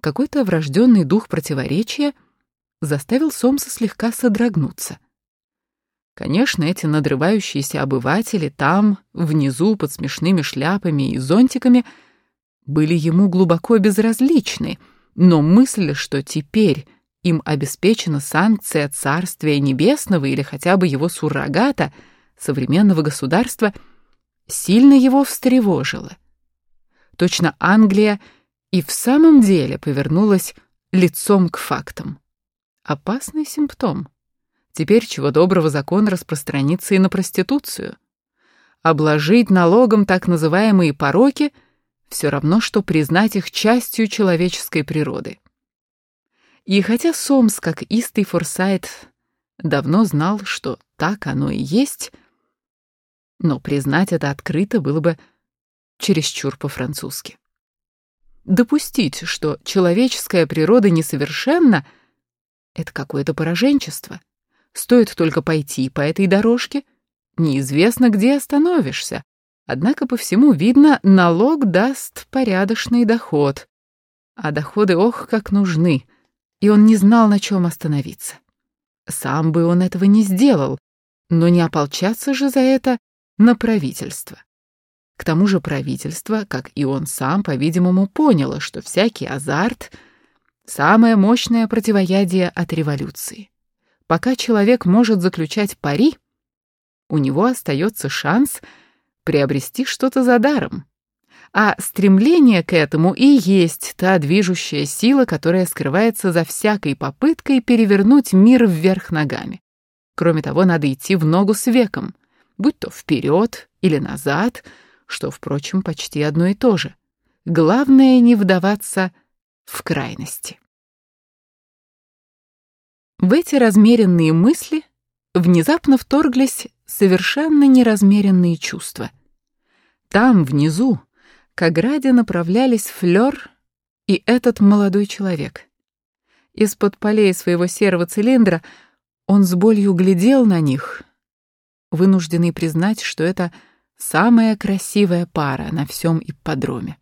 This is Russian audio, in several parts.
Какой-то врожденный дух противоречия заставил Сомса слегка содрогнуться. Конечно, эти надрывающиеся обыватели там, внизу, под смешными шляпами и зонтиками, были ему глубоко безразличны, но мысль, что теперь им обеспечена санкция Царствия Небесного или хотя бы его суррогата, современного государства, сильно его встревожила. Точно Англия и в самом деле повернулась лицом к фактам. Опасный симптом. Теперь чего доброго закон распространится и на проституцию. Обложить налогом так называемые пороки все равно, что признать их частью человеческой природы. И хотя Сомс, как истый Форсайт, давно знал, что так оно и есть, но признать это открыто было бы чересчур по-французски. Допустить, что человеческая природа несовершенна, это какое-то пораженчество. Стоит только пойти по этой дорожке, неизвестно, где остановишься. Однако по всему видно, налог даст порядочный доход. А доходы, ох, как нужны. И он не знал, на чем остановиться. Сам бы он этого не сделал, но не ополчаться же за это на правительство. К тому же правительство, как и он сам, по-видимому, поняло, что всякий азарт — самое мощное противоядие от революции. Пока человек может заключать пари, у него остается шанс приобрести что-то за даром. А стремление к этому и есть та движущая сила, которая скрывается за всякой попыткой перевернуть мир вверх ногами. Кроме того, надо идти в ногу с веком, будь то вперед или назад — что, впрочем, почти одно и то же. Главное не вдаваться в крайности. В эти размеренные мысли внезапно вторглись совершенно неразмеренные чувства. Там, внизу, к ограде направлялись Флёр и этот молодой человек. Из-под полей своего серого цилиндра он с болью глядел на них, вынужденный признать, что это — Самая красивая пара на всем ипподроме.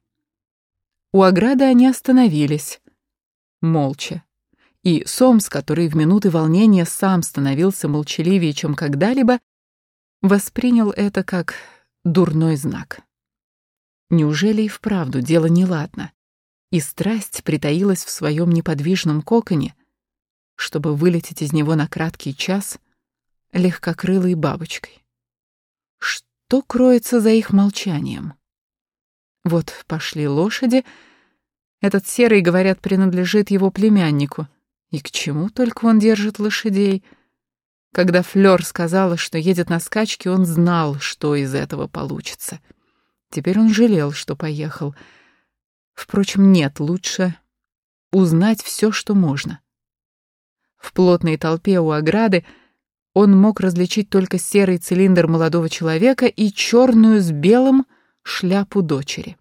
У ограды они остановились, молча. И Сомс, который в минуты волнения сам становился молчаливее, чем когда-либо, воспринял это как дурной знак. Неужели и вправду дело неладно, и страсть притаилась в своем неподвижном коконе, чтобы вылететь из него на краткий час легкокрылой бабочкой? Что кроется за их молчанием. Вот пошли лошади. Этот серый, говорят, принадлежит его племяннику. И к чему только он держит лошадей? Когда Флёр сказала, что едет на скачке, он знал, что из этого получится. Теперь он жалел, что поехал. Впрочем, нет, лучше узнать все, что можно. В плотной толпе у ограды он мог различить только серый цилиндр молодого человека и черную с белым шляпу дочери.